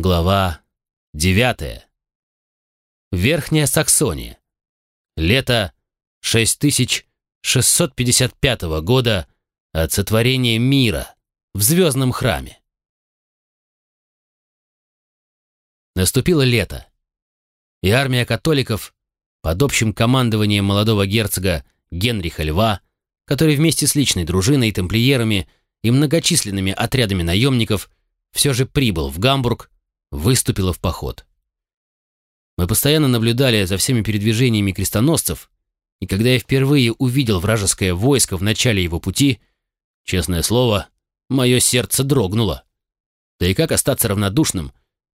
Глава 9. Верхняя Саксония. Лето 6655 года от сотворения мира в звездном храме. Наступило лето, и армия католиков под общим командованием молодого герцога Генриха Льва, который вместе с личной дружиной, тамплиерами и многочисленными отрядами наемников все же прибыл в Гамбург выступила в поход. Мы постоянно наблюдали за всеми передвижениями крестоносцев, и когда я впервые увидел вражеское войско в начале его пути, честное слово, мое сердце дрогнуло. Да и как остаться равнодушным,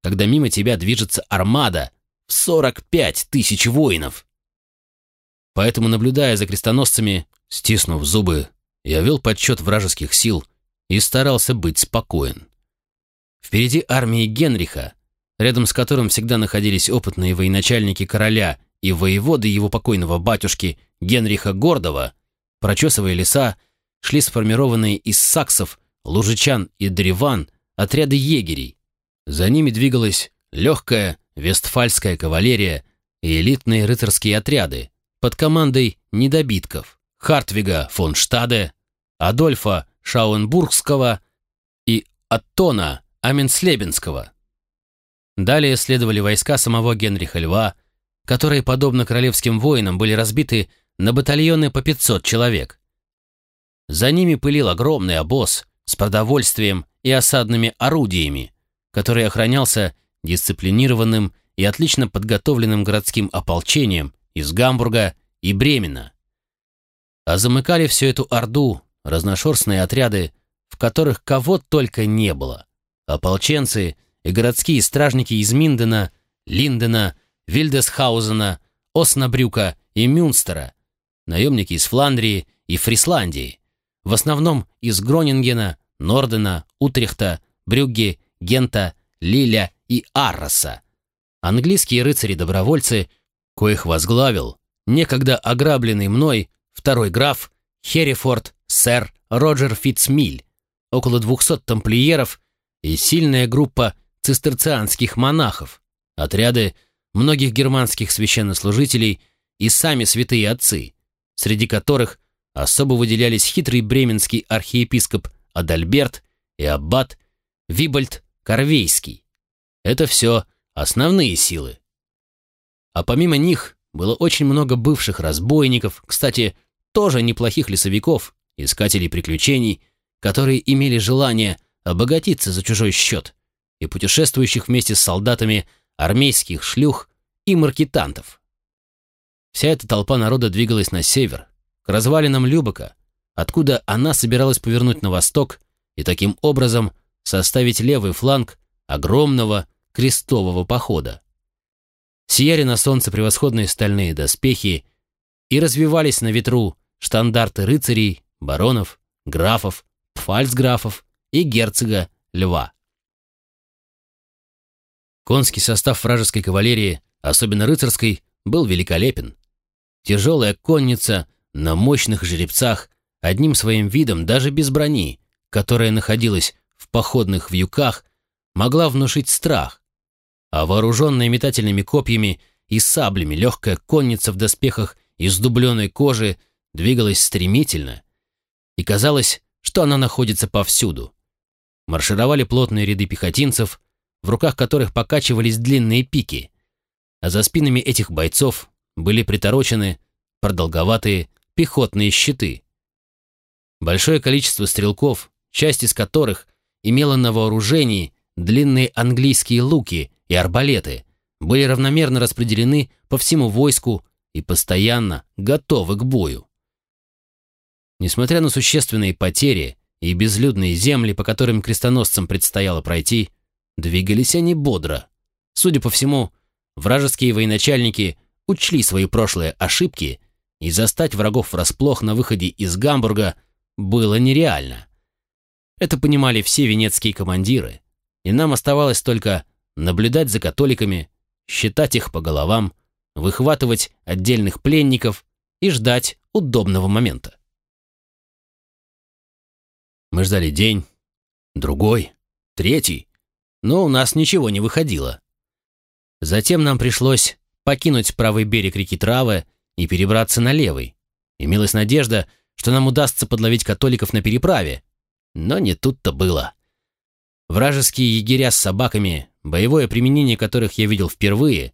когда мимо тебя движется армада в 45 тысяч воинов? Поэтому, наблюдая за крестоносцами, стиснув зубы, я вел подсчет вражеских сил и старался быть спокоен. Впереди армии Генриха, рядом с которым всегда находились опытные военачальники короля и воеводы его покойного батюшки Генриха Гордова, прочесывая леса, шли сформированные из саксов, лужичан и древан отряды егерей. За ними двигалась легкая вестфальская кавалерия и элитные рыцарские отряды под командой недобитков Хартвига фон Штаде, Адольфа Шауенбургского и Аттона Аменслебенского. Далее следовали войска самого Генриха Льва, которые, подобно королевским воинам, были разбиты на батальоны по 500 человек. За ними пылил огромный обоз с продовольствием и осадными орудиями, который охранялся дисциплинированным и отлично подготовленным городским ополчением из Гамбурга и Бремена. А замыкали всю эту орду разношерстные отряды, в которых кого только не было ополченцы и городские стражники из Миндена, Линдена, Вильдесхаузена, Оснабрюка и Мюнстера, наемники из Фландрии и Фрисландии, в основном из Гронингена, Нордена, Утрехта, Брюгге, Гента, Лиля и Арроса. Английские рыцари-добровольцы, коих возглавил некогда ограбленный мной второй граф Херрифорд сэр Роджер Фитцмиль, около 200 тамплиеров и сильная группа цистерцианских монахов, отряды многих германских священнослужителей и сами святые отцы, среди которых особо выделялись хитрый бременский архиепископ Адальберт и аббат Вибольд Корвейский. Это все основные силы. А помимо них было очень много бывших разбойников, кстати, тоже неплохих лесовиков, искателей приключений, которые имели желание обогатиться за чужой счет, и путешествующих вместе с солдатами армейских шлюх и маркетантов. Вся эта толпа народа двигалась на север, к развалинам Любока, откуда она собиралась повернуть на восток и таким образом составить левый фланг огромного крестового похода. Сияли на солнце превосходные стальные доспехи и развивались на ветру штандарты рыцарей, баронов, графов, пфальцграфов и герцога Льва. Конский состав вражеской кавалерии, особенно рыцарской, был великолепен. Тяжелая конница на мощных жеребцах, одним своим видом, даже без брони, которая находилась в походных вьюках, могла внушить страх, а вооруженная метательными копьями и саблями легкая конница в доспехах из дубленой кожи двигалась стремительно, и казалось, что она находится повсюду маршировали плотные ряды пехотинцев, в руках которых покачивались длинные пики, а за спинами этих бойцов были приторочены продолговатые пехотные щиты. Большое количество стрелков, часть из которых имела на вооружении длинные английские луки и арбалеты, были равномерно распределены по всему войску и постоянно готовы к бою. Несмотря на существенные потери, и безлюдные земли, по которым крестоносцам предстояло пройти, двигались они бодро. Судя по всему, вражеские военачальники учли свои прошлые ошибки, и застать врагов врасплох на выходе из Гамбурга было нереально. Это понимали все венецкие командиры, и нам оставалось только наблюдать за католиками, считать их по головам, выхватывать отдельных пленников и ждать удобного момента. Мы ждали день, другой, третий, но у нас ничего не выходило. Затем нам пришлось покинуть правый берег реки Травы и перебраться на левый. Имелась надежда, что нам удастся подловить католиков на переправе, но не тут-то было. Вражеские егеря с собаками, боевое применение которых я видел впервые,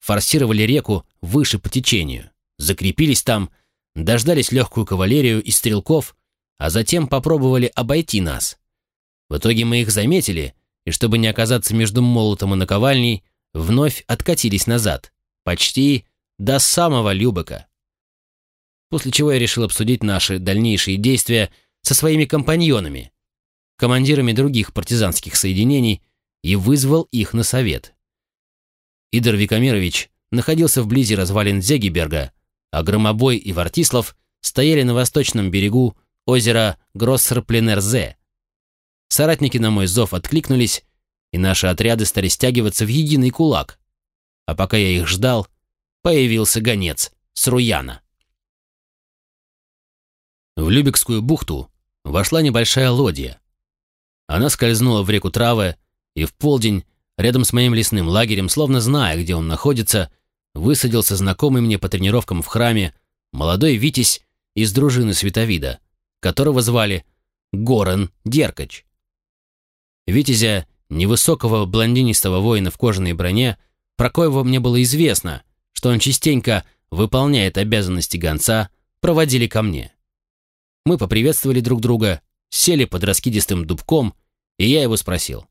форсировали реку выше по течению, закрепились там, дождались легкую кавалерию и стрелков, а затем попробовали обойти нас. В итоге мы их заметили, и чтобы не оказаться между молотом и наковальней, вновь откатились назад, почти до самого Любека. После чего я решил обсудить наши дальнейшие действия со своими компаньонами, командирами других партизанских соединений, и вызвал их на совет. Идор Викамирович находился вблизи развалин Зегиберга, а Громобой и Вартислав стояли на восточном берегу озера Гроссер-Пленерзе. Соратники на мой зов откликнулись, и наши отряды стали стягиваться в единый кулак. А пока я их ждал, появился гонец с Руяна. В Любекскую бухту вошла небольшая лодья. Она скользнула в реку Травы, и в полдень, рядом с моим лесным лагерем, словно зная, где он находится, высадился знакомый мне по тренировкам в храме молодой Витязь из дружины Световида, которого звали Горан Деркач. Витязя, невысокого блондинистого воина в кожаной броне, про коего мне было известно, что он частенько выполняет обязанности гонца, проводили ко мне. Мы поприветствовали друг друга, сели под раскидистым дубком, и я его спросил.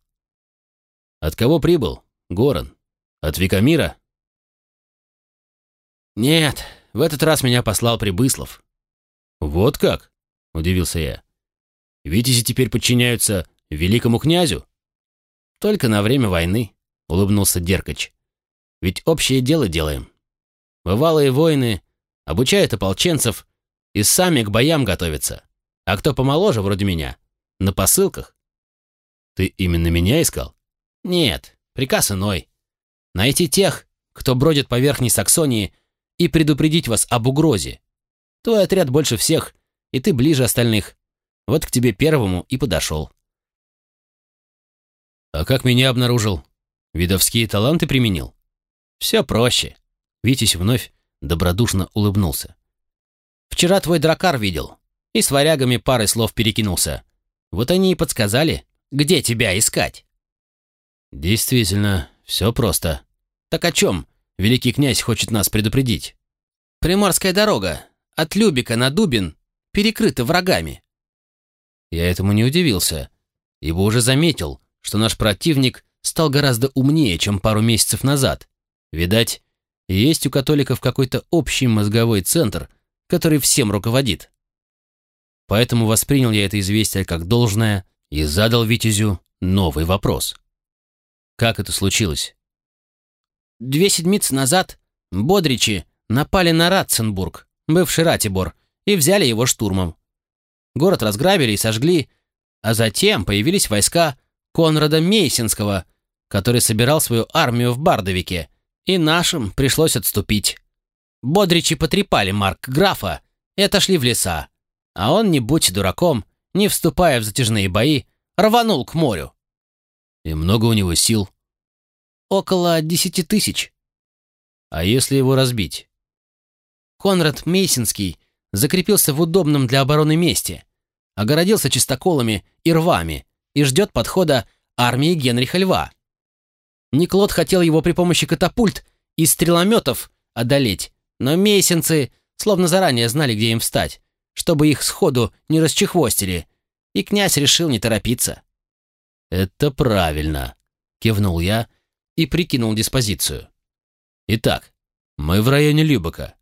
«От кого прибыл, Горан? От Викамира?» «Нет, в этот раз меня послал Прибыслов». «Вот как?» — удивился я. «Витязи теперь подчиняются великому князю?» «Только на время войны», — улыбнулся Деркач. «Ведь общее дело делаем. Бывалые воины обучают ополченцев и сами к боям готовятся. А кто помоложе, вроде меня, на посылках». «Ты именно меня искал?» «Нет, приказ иной. Найти тех, кто бродит по Верхней Саксонии, и предупредить вас об угрозе. Твой отряд больше всех, и ты ближе остальных. Вот к тебе первому и подошел». А как меня обнаружил? Видовские таланты применил? Все проще. Витязь вновь добродушно улыбнулся. Вчера твой дракар видел и с варягами парой слов перекинулся. Вот они и подсказали, где тебя искать. Действительно, все просто. Так о чем великий князь хочет нас предупредить? Приморская дорога от Любика на Дубин перекрыта врагами. Я этому не удивился, ибо уже заметил, что наш противник стал гораздо умнее, чем пару месяцев назад. Видать, есть у католиков какой-то общий мозговой центр, который всем руководит. Поэтому воспринял я это известие как должное и задал Витязю новый вопрос. Как это случилось? Две седмицы назад Бодричи напали на Ратценбург, бывший Ратибор, и взяли его штурмом. Город разграбили и сожгли, а затем появились войска Конрада Мейсинского, который собирал свою армию в Бардовике, и нашим пришлось отступить. Бодричи потрепали Марк графа и отошли в леса, а он, не будь дураком, не вступая в затяжные бои, рванул к морю. И много у него сил? Около десяти тысяч. А если его разбить? Конрад Мейсинский закрепился в удобном для обороны месте, огородился чистоколами и рвами, и ждет подхода армии Генриха Льва. Никлод хотел его при помощи катапульт и стрелометов одолеть, но месенцы словно заранее знали, где им встать, чтобы их сходу не расчехвостили, и князь решил не торопиться. «Это правильно», — кивнул я и прикинул диспозицию. «Итак, мы в районе Любека.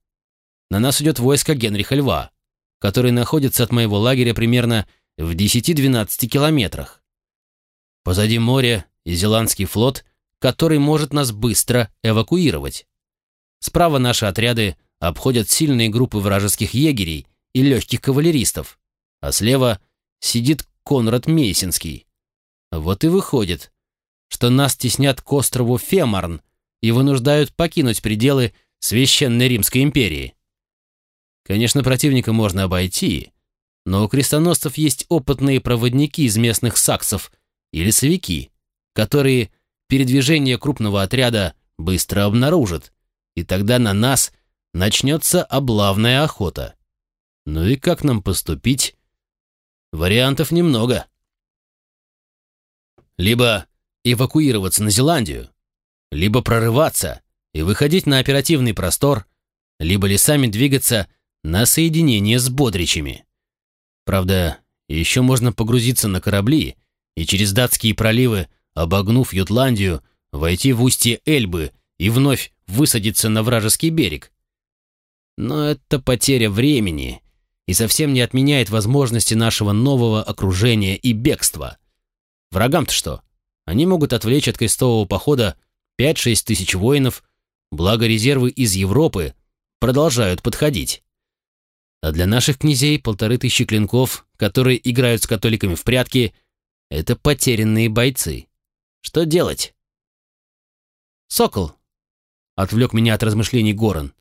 На нас идет войско Генриха Льва, который находится от моего лагеря примерно в 10-12 километрах. Позади море и Зеландский флот, который может нас быстро эвакуировать. Справа наши отряды обходят сильные группы вражеских егерей и легких кавалеристов, а слева сидит Конрад Мейсинский. Вот и выходит, что нас теснят к острову Фемарн и вынуждают покинуть пределы Священной Римской империи. Конечно, противника можно обойти, но у крестоносцев есть опытные проводники из местных саксов – и лесовики, которые передвижение крупного отряда быстро обнаружат, и тогда на нас начнется облавная охота. Ну и как нам поступить? Вариантов немного. Либо эвакуироваться на Зеландию, либо прорываться и выходить на оперативный простор, либо лесами двигаться на соединение с бодричами. Правда, еще можно погрузиться на корабли и через датские проливы, обогнув Ютландию, войти в устье Эльбы и вновь высадиться на вражеский берег. Но это потеря времени и совсем не отменяет возможности нашего нового окружения и бегства. Врагам-то что? Они могут отвлечь от крестового похода 5-6 тысяч воинов, благо резервы из Европы продолжают подходить. А для наших князей полторы тысячи клинков, которые играют с католиками в прятки, это потерянные бойцы. Что делать? «Сокол!» — отвлек меня от размышлений Горан.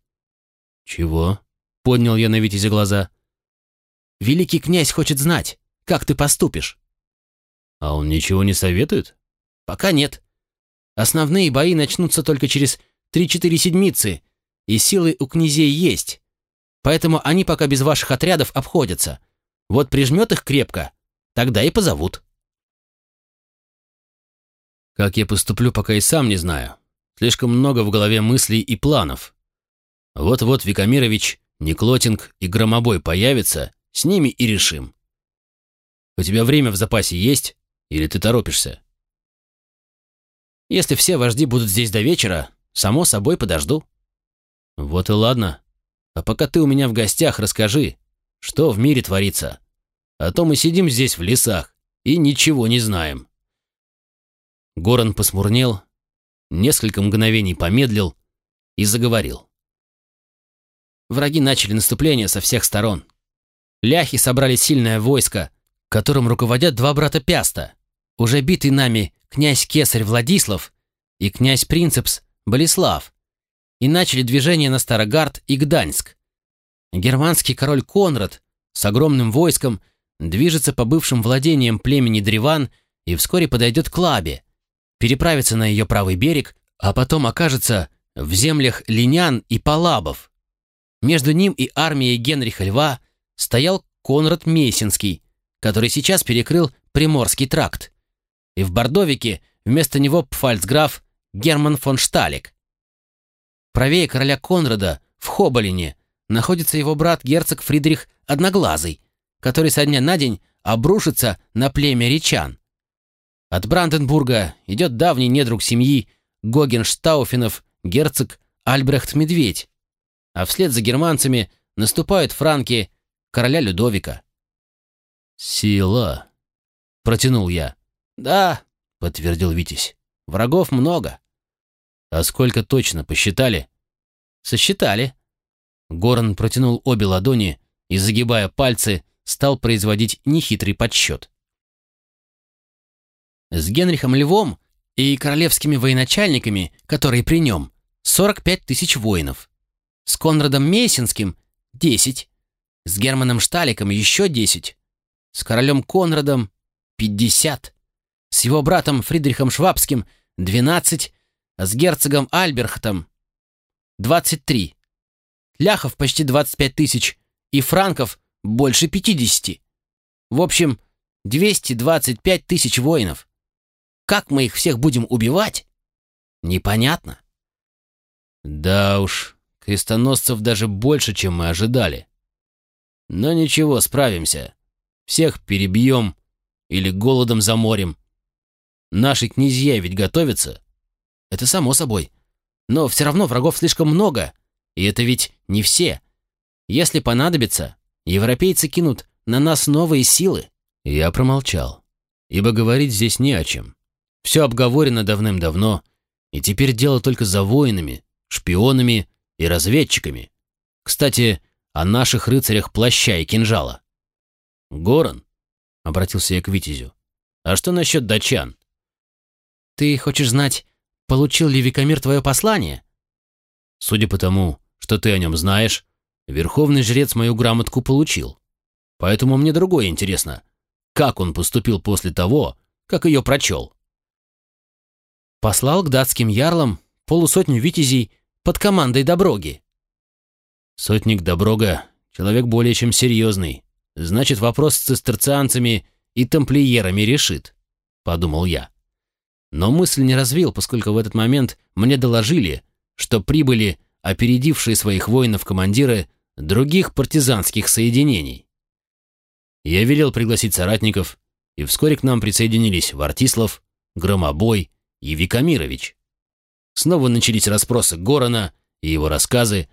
«Чего?» — поднял я на Витязе глаза. «Великий князь хочет знать, как ты поступишь». «А он ничего не советует?» «Пока нет. Основные бои начнутся только через три-четыре седмицы, и силы у князей есть. Поэтому они пока без ваших отрядов обходятся. Вот прижмет их крепко, тогда и позовут. Как я поступлю, пока и сам не знаю. Слишком много в голове мыслей и планов. Вот-вот Викамирович, Никлотинг и Громобой появятся, с ними и решим. У тебя время в запасе есть, или ты торопишься? Если все вожди будут здесь до вечера, само собой подожду. Вот и ладно. А пока ты у меня в гостях, расскажи, что в мире творится. А то мы сидим здесь в лесах и ничего не знаем». Горан посмурнел, несколько мгновений помедлил и заговорил. Враги начали наступление со всех сторон. Ляхи собрали сильное войско, которым руководят два брата Пяста, уже битый нами князь Кесарь Владислав и князь Принцепс Болеслав, и начали движение на Старогард и Гданьск. Германский король Конрад с огромным войском движется по бывшим владениям племени Древан и вскоре подойдет к Лабе, переправится на ее правый берег, а потом окажется в землях Линян и Палабов. Между ним и армией Генриха Льва стоял Конрад Мейсинский, который сейчас перекрыл Приморский тракт. И в Бордовике вместо него пфальцграф Герман фон Шталик. Правее короля Конрада, в Хоболине, находится его брат герцог Фридрих Одноглазый, который со дня на день обрушится на племя речан. От Бранденбурга идет давний недруг семьи Гогенштауфенов, герцог Альбрехт Медведь, а вслед за германцами наступают франки короля Людовика. «Сила!» — протянул я. «Да», — подтвердил Витязь, — «врагов много. «А сколько точно посчитали?» «Сосчитали». Горан протянул обе ладони и, загибая пальцы, стал производить нехитрый подсчет. С Генрихом Львом и королевскими военачальниками, которые при нем, 45 тысяч воинов. С Конрадом Мейсинским — 10. С Германом Шталиком еще 10. С королем Конрадом — 50. С его братом Фридрихом Швабским — 12 а с герцогом Альберхтом 23. Ляхов почти 25 тысяч и франков больше 50. В общем, 225 тысяч воинов. Как мы их всех будем убивать? Непонятно. Да уж, крестоносцев даже больше, чем мы ожидали. Но ничего, справимся. Всех перебьем или голодом заморим. Наши князья ведь готовятся. Это само собой. Но все равно врагов слишком много. И это ведь не все. Если понадобится, европейцы кинут на нас новые силы. Я промолчал, ибо говорить здесь не о чем. Все обговорено давным-давно, и теперь дело только за воинами, шпионами и разведчиками. Кстати, о наших рыцарях плаща и кинжала. «Горан», — обратился я к Витязю, — «а что насчет датчан?» «Ты хочешь знать, Получил ли Викамир твое послание?» «Судя по тому, что ты о нем знаешь, верховный жрец мою грамотку получил. Поэтому мне другое интересно. Как он поступил после того, как ее прочел?» послал к датским ярлам полусотню витязей под командой Доброги. Сотник Доброга — человек более чем серьезный. Значит, вопрос с цистерцианцами и тамплиерами решит, — подумал я. Но мысль не развил, поскольку в этот момент мне доложили, что прибыли опередившие своих воинов командиры других партизанских соединений. Я велел пригласить соратников, и вскоре к нам присоединились Вартислав, Громобой и Викамирович. Снова начались расспросы Горона и его рассказы,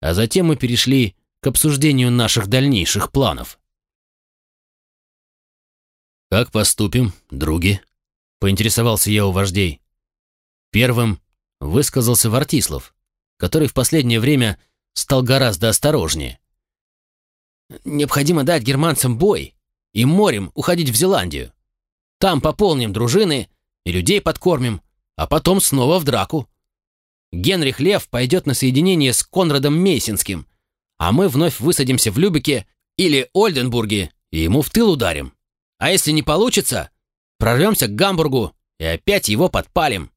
а затем мы перешли к обсуждению наших дальнейших планов. «Как поступим, други?» — поинтересовался я у вождей. Первым высказался Вартислав, который в последнее время стал гораздо осторожнее. «Необходимо дать германцам бой и морем уходить в Зеландию. Там пополним дружины и людей подкормим, а потом снова в драку. Генрих Лев пойдет на соединение с Конрадом Мейсинским, а мы вновь высадимся в Любеке или Ольденбурге и ему в тыл ударим. А если не получится, прорвемся к Гамбургу и опять его подпалим.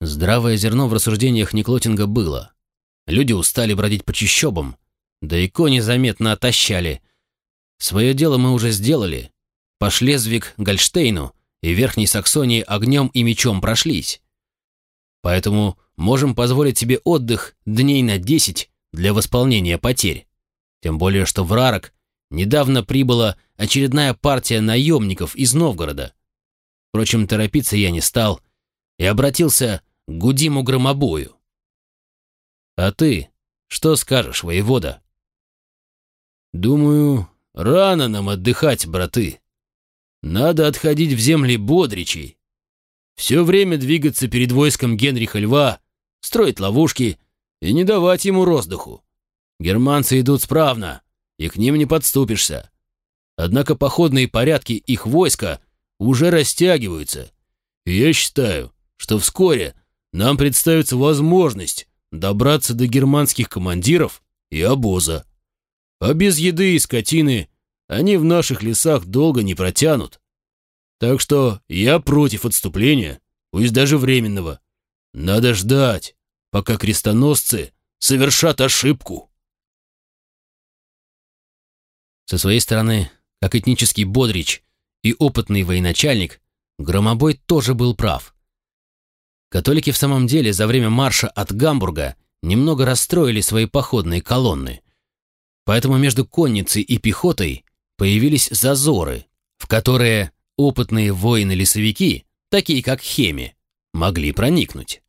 Здравое зерно в рассуждениях Никлотинга было. Люди устали бродить по чащобам, да и кони заметно отощали. Свое дело мы уже сделали. По Шлезвиг, Гольштейну и Верхней Саксонии огнем и мечом прошлись. Поэтому можем позволить себе отдых дней на десять для восполнения потерь. Тем более, что в Рарок недавно прибыла очередная партия наемников из Новгорода. Впрочем, торопиться я не стал и обратился к Гудиму Громобою. «А ты что скажешь, воевода?» «Думаю, рано нам отдыхать, браты», надо отходить в земли бодричей. Все время двигаться перед войском Генриха Льва, строить ловушки и не давать ему роздуху. Германцы идут справно, и к ним не подступишься. Однако походные порядки их войска уже растягиваются, и я считаю, что вскоре нам представится возможность добраться до германских командиров и обоза. А без еды и скотины они в наших лесах долго не протянут. Так что я против отступления, пусть даже временного. Надо ждать, пока крестоносцы совершат ошибку. Со своей стороны, как этнический бодрич и опытный военачальник, Громобой тоже был прав. Католики в самом деле за время марша от Гамбурга немного расстроили свои походные колонны. Поэтому между конницей и пехотой появились зазоры, в которые опытные воины-лесовики, такие как Хеми, могли проникнуть.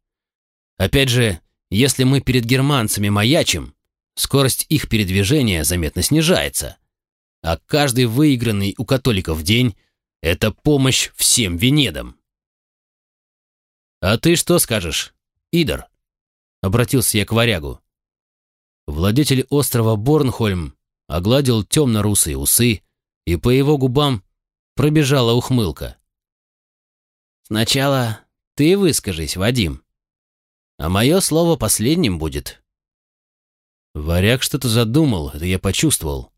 Опять же, если мы перед германцами маячим, скорость их передвижения заметно снижается, а каждый выигранный у католиков день – это помощь всем Венедам. «А ты что скажешь, Идор?» – обратился я к варягу. Владетель острова Борнхольм огладил темно-русые усы, и по его губам пробежала ухмылка. «Сначала ты выскажись, Вадим, а мое слово последним будет». Варяг что-то задумал, это я почувствовал.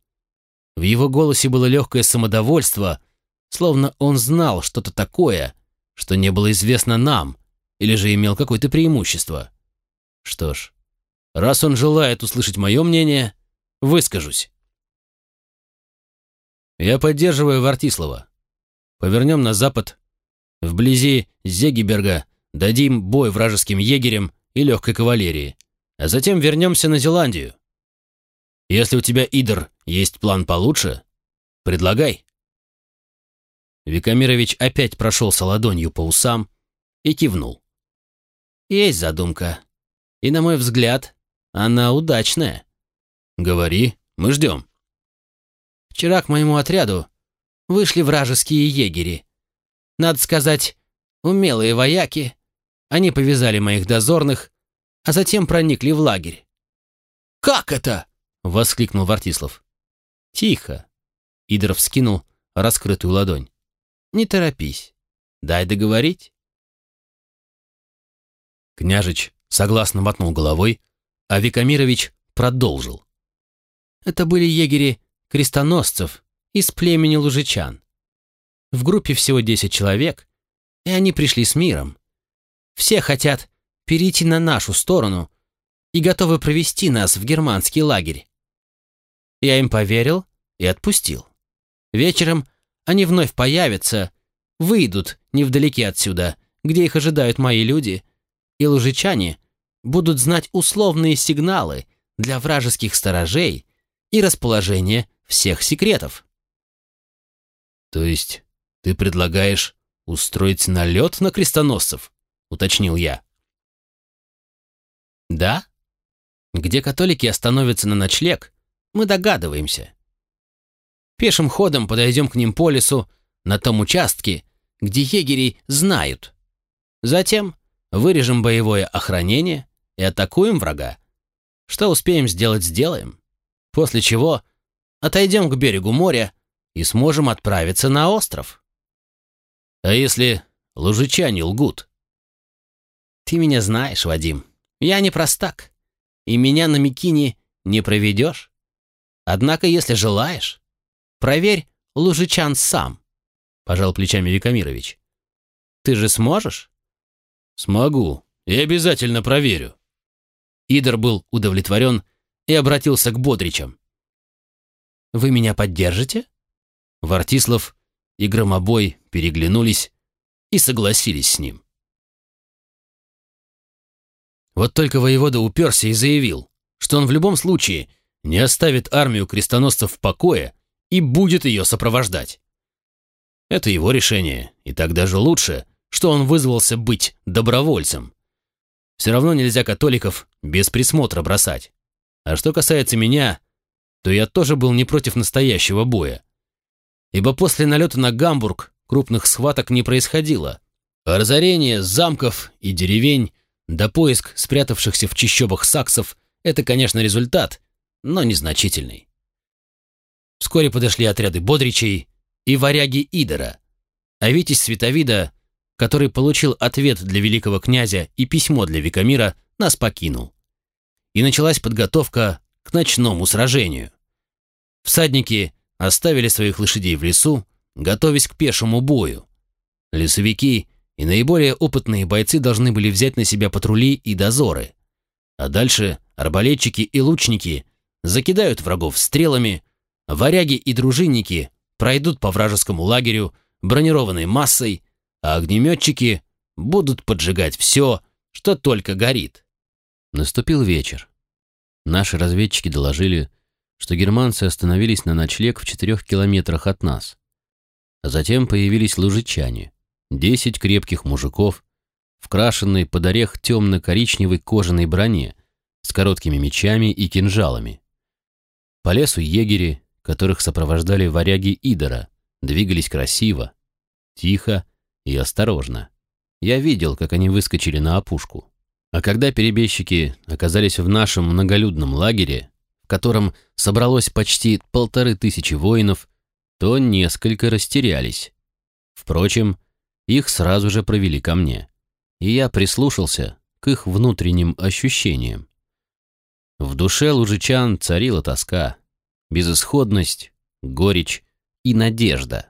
В его голосе было легкое самодовольство, словно он знал что-то такое, что не было известно нам, или же имел какое-то преимущество. Что ж, раз он желает услышать мое мнение, выскажусь. Я поддерживаю Вартислава. Повернем на запад. Вблизи Зегиберга дадим бой вражеским егерям и легкой кавалерии, а затем вернемся на Зеландию. Если у тебя, Идр, есть план получше, предлагай. Викамирович опять прошелся ладонью по усам и кивнул. Есть задумка. И, на мой взгляд, она удачная. Говори, мы ждем. Вчера к моему отряду вышли вражеские егери. Надо сказать, умелые вояки. Они повязали моих дозорных, а затем проникли в лагерь. «Как это?» — воскликнул Вартислав. «Тихо!» — Идоров скинул раскрытую ладонь. «Не торопись. Дай договорить». Княжич согласно мотнул головой, а Викамирович продолжил. Это были егери крестоносцев из племени лужичан. В группе всего 10 человек, и они пришли с миром. все хотят перейти на нашу сторону и готовы провести нас в германский лагерь. Я им поверил и отпустил. Вечером они вновь появятся, выйдут невдалеке отсюда, где их ожидают мои люди, и лужичане будут знать условные сигналы для вражеских сторожей и расположение всех секретов. То есть ты предлагаешь устроить налет на крестоносцев? Уточнил я. Да. Где католики остановятся на ночлег, мы догадываемся. Пешим ходом подойдем к ним по лесу на том участке, где егерей знают. Затем вырежем боевое охранение и атакуем врага. Что успеем сделать, сделаем. После чего отойдем к берегу моря и сможем отправиться на остров. А если лужичане лгут? Ты меня знаешь, Вадим. Я не простак. И меня на Микине не проведешь. Однако, если желаешь, проверь лужичан сам, пожал плечами Викамирович. Ты же сможешь? Смогу. И обязательно проверю. Идор был удовлетворен и обратился к Бодричам. «Вы меня поддержите?» Вартислав и Громобой переглянулись и согласились с ним. Вот только воевода уперся и заявил, что он в любом случае не оставит армию крестоносцев в покое и будет ее сопровождать. Это его решение, и так даже лучше, что он вызвался быть добровольцем. Все равно нельзя католиков без присмотра бросать. А что касается меня, то я тоже был не против настоящего боя ибо после налета на Гамбург крупных схваток не происходило. А разорение замков и деревень да поиск спрятавшихся в чащобах саксов – это, конечно, результат, но незначительный. Вскоре подошли отряды Бодричей и варяги Идора, а Витязь Световида, который получил ответ для великого князя и письмо для Викамира, нас покинул. И началась подготовка к ночному сражению. Всадники оставили своих лошадей в лесу, готовясь к пешему бою. Лесовики и наиболее опытные бойцы должны были взять на себя патрули и дозоры. А дальше арбалетчики и лучники закидают врагов стрелами, варяги и дружинники пройдут по вражескому лагерю бронированной массой, а огнеметчики будут поджигать все, что только горит. Наступил вечер. Наши разведчики доложили, что германцы остановились на ночлег в четырех километрах от нас. А затем появились лужичане, десять крепких мужиков, вкрашенные под орех темно-коричневой кожаной броне с короткими мечами и кинжалами. По лесу егери, которых сопровождали варяги Идора, двигались красиво, тихо и осторожно. Я видел, как они выскочили на опушку. А когда перебежчики оказались в нашем многолюдном лагере, в котором собралось почти полторы тысячи воинов, то несколько растерялись. Впрочем, их сразу же провели ко мне, и я прислушался к их внутренним ощущениям. В душе лужичан царила тоска, безысходность, горечь и надежда.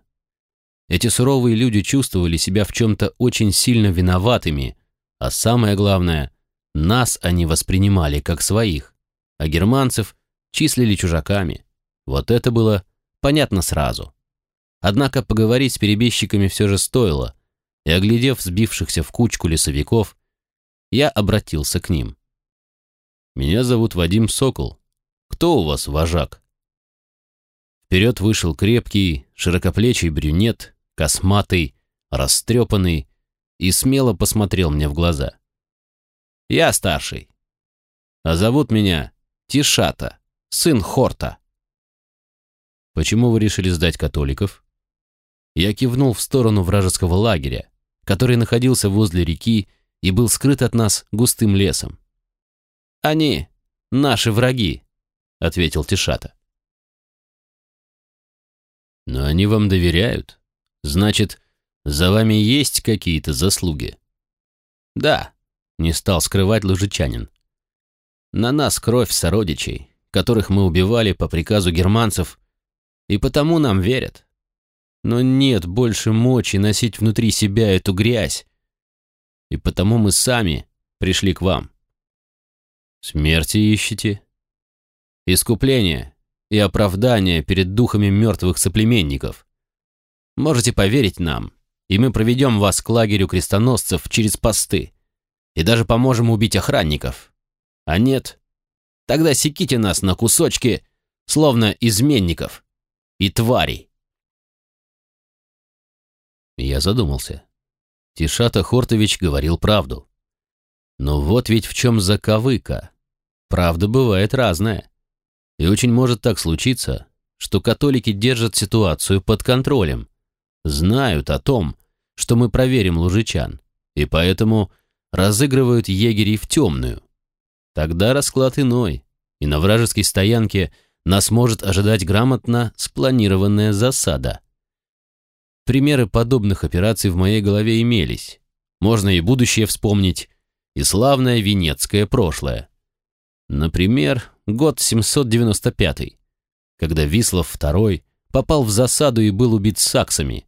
Эти суровые люди чувствовали себя в чем-то очень сильно виноватыми, а самое главное, нас они воспринимали как своих, а германцев числили чужаками. Вот это было понятно сразу. Однако поговорить с перебежчиками все же стоило, и, оглядев сбившихся в кучку лесовиков, я обратился к ним. «Меня зовут Вадим Сокол. Кто у вас вожак?» Вперед вышел крепкий, широкоплечий брюнет, косматый, растрепанный, и смело посмотрел мне в глаза. «Я старший. А зовут меня Тишата сын Хорта. Почему вы решили сдать католиков? Я кивнул в сторону вражеского лагеря, который находился возле реки и был скрыт от нас густым лесом. Они наши враги, ответил Тишата. Но они вам доверяют. Значит, за вами есть какие-то заслуги. Да, не стал скрывать лужичанин. На нас кровь сородичей, которых мы убивали по приказу германцев, и потому нам верят. Но нет больше мочи носить внутри себя эту грязь. И потому мы сами пришли к вам. Смерти ищете? Искупление и оправдание перед духами мертвых соплеменников. Можете поверить нам, и мы проведем вас к лагерю крестоносцев через посты и даже поможем убить охранников. А нет, тогда секите нас на кусочки, словно изменников и тварей. Я задумался. Тишата Хортович говорил правду. Но вот ведь в чем заковыка. Правда бывает разная. И очень может так случиться, что католики держат ситуацию под контролем, знают о том, что мы проверим лужичан, и поэтому разыгрывают егерей в темную. Тогда расклад иной, и на вражеской стоянке нас может ожидать грамотно спланированная засада. Примеры подобных операций в моей голове имелись. Можно и будущее вспомнить, и славное венецкое прошлое. Например, год 795, когда Вислов II попал в засаду и был убит саксами.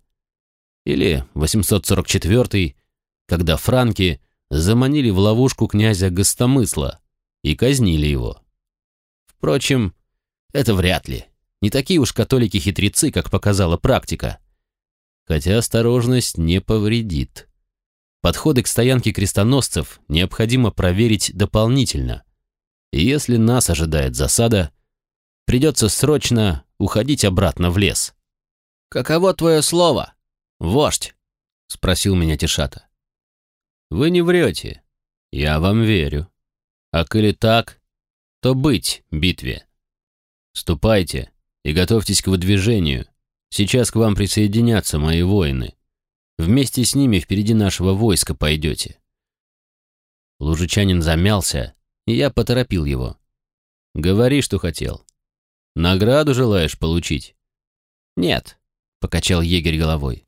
Или 844, когда франки заманили в ловушку князя Гостомысла и казнили его. Впрочем, это вряд ли. Не такие уж католики-хитрецы, как показала практика хотя осторожность не повредит. Подходы к стоянке крестоносцев необходимо проверить дополнительно. И если нас ожидает засада, придется срочно уходить обратно в лес. «Каково твое слово, вождь?» — спросил меня Тишата. «Вы не врете. Я вам верю. А коли так, то быть битве. Ступайте и готовьтесь к выдвижению. Сейчас к вам присоединятся мои воины. Вместе с ними впереди нашего войска пойдете». Лужичанин замялся, я поторопил его. «Говори, что хотел. Награду желаешь получить?» «Нет», — покачал егерь головой.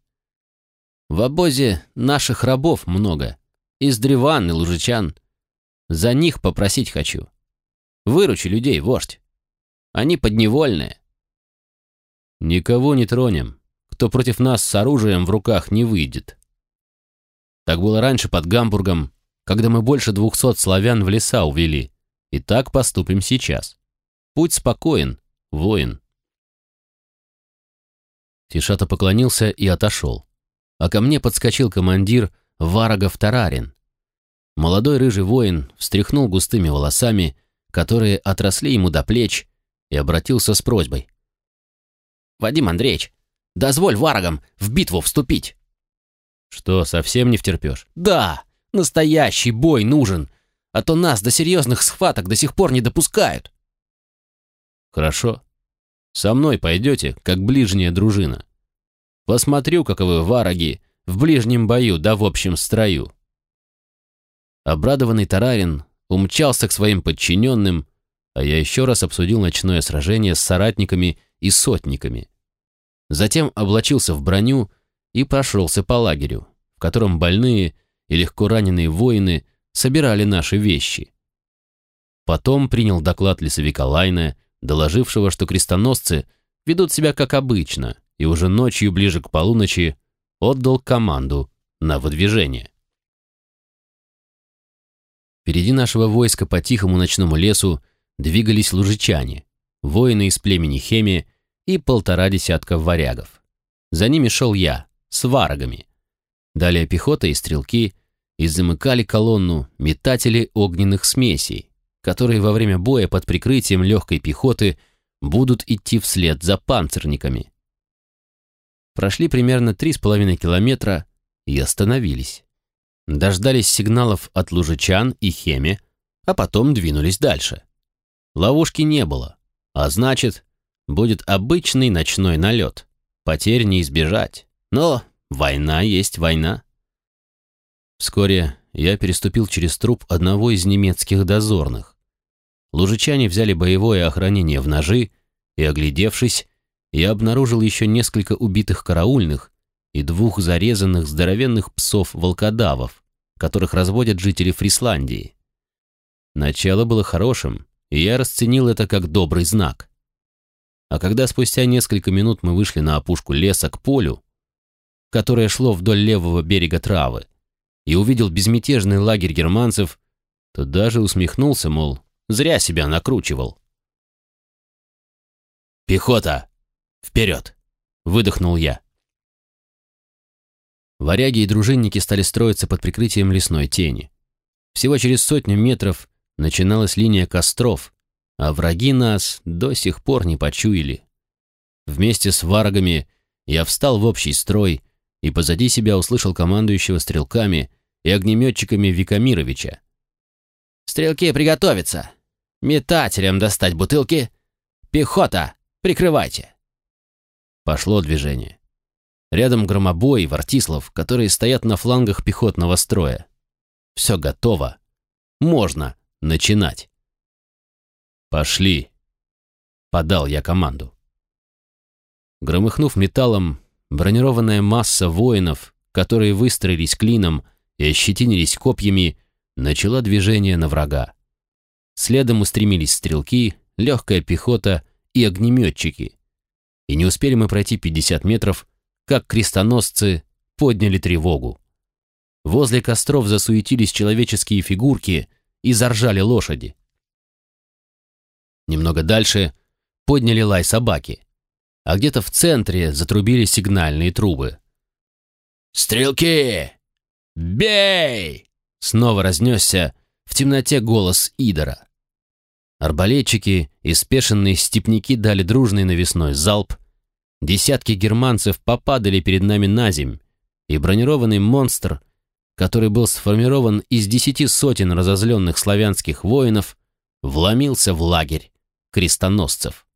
«В обозе наших рабов много. Из древан и лужичан. За них попросить хочу. Выручи людей, вождь. Они подневольные. Никого не тронем, кто против нас с оружием в руках не выйдет. Так было раньше под Гамбургом, когда мы больше двухсот славян в леса увели. И так поступим сейчас. Путь спокоен, воин. Тишата поклонился и отошел. А ко мне подскочил командир Варагов Тарарин. Молодой рыжий воин встряхнул густыми волосами, которые отросли ему до плеч, и обратился с просьбой. Вадим Андреевич, дозволь варагам в битву вступить. Что, совсем не втерпешь? Да, настоящий бой нужен, а то нас до серьезных схваток до сих пор не допускают. Хорошо. Со мной пойдете, как ближняя дружина. Посмотрю, каковы вараги в ближнем бою да в общем строю. Обрадованный Тарарин умчался к своим подчиненным, а я еще раз обсудил ночное сражение с соратниками и сотниками. Затем облачился в броню и прошелся по лагерю, в котором больные и легко раненые воины собирали наши вещи. Потом принял доклад лесовика Лайна, доложившего, что крестоносцы ведут себя как обычно, и уже ночью ближе к полуночи отдал команду на выдвижение. Впереди нашего войска по тихому ночному лесу двигались лужичане, воины из племени Хеми и полтора десятка варягов. За ними шел я, с варагами. Далее пехота и стрелки, и замыкали колонну метатели огненных смесей, которые во время боя под прикрытием легкой пехоты будут идти вслед за панцирниками. Прошли примерно три с половиной километра и остановились. Дождались сигналов от лужичан и хеме, а потом двинулись дальше. Ловушки не было, а значит, будет обычный ночной налет. Потерь не избежать. Но война есть война. Вскоре я переступил через труп одного из немецких дозорных. Лужичане взяли боевое охранение в ножи, и, оглядевшись, я обнаружил еще несколько убитых караульных и двух зарезанных здоровенных псов-волкодавов, которых разводят жители Фрисландии. Начало было хорошим, и я расценил это как добрый знак. А когда спустя несколько минут мы вышли на опушку леса к полю, которое шло вдоль левого берега травы, и увидел безмятежный лагерь германцев, то даже усмехнулся, мол, зря себя накручивал. «Пехота! Вперед!» — выдохнул я. Варяги и дружинники стали строиться под прикрытием лесной тени. Всего через сотню метров начиналась линия костров, а враги нас до сих пор не почуяли. Вместе с варагами я встал в общий строй и позади себя услышал командующего стрелками и огнеметчиками Викамировича. «Стрелки приготовиться! Метателям достать бутылки! Пехота, прикрывайте!» Пошло движение. Рядом громобой и Вартислав, которые стоят на флангах пехотного строя. Все готово. Можно начинать. «Пошли!» — подал я команду. Громыхнув металлом, бронированная масса воинов, которые выстроились клином и ощетинились копьями, начала движение на врага. Следом устремились стрелки, легкая пехота и огнеметчики. И не успели мы пройти 50 метров, как крестоносцы подняли тревогу. Возле костров засуетились человеческие фигурки и заржали лошади. Немного дальше подняли лай собаки, а где-то в центре затрубили сигнальные трубы. «Стрелки! Бей!» Снова разнесся в темноте голос Идора. Арбалетчики и спешенные степняки дали дружный навесной залп, Десятки германцев попадали перед нами на земь, и бронированный монстр, который был сформирован из десяти сотен разозленных славянских воинов, вломился в лагерь крестоносцев.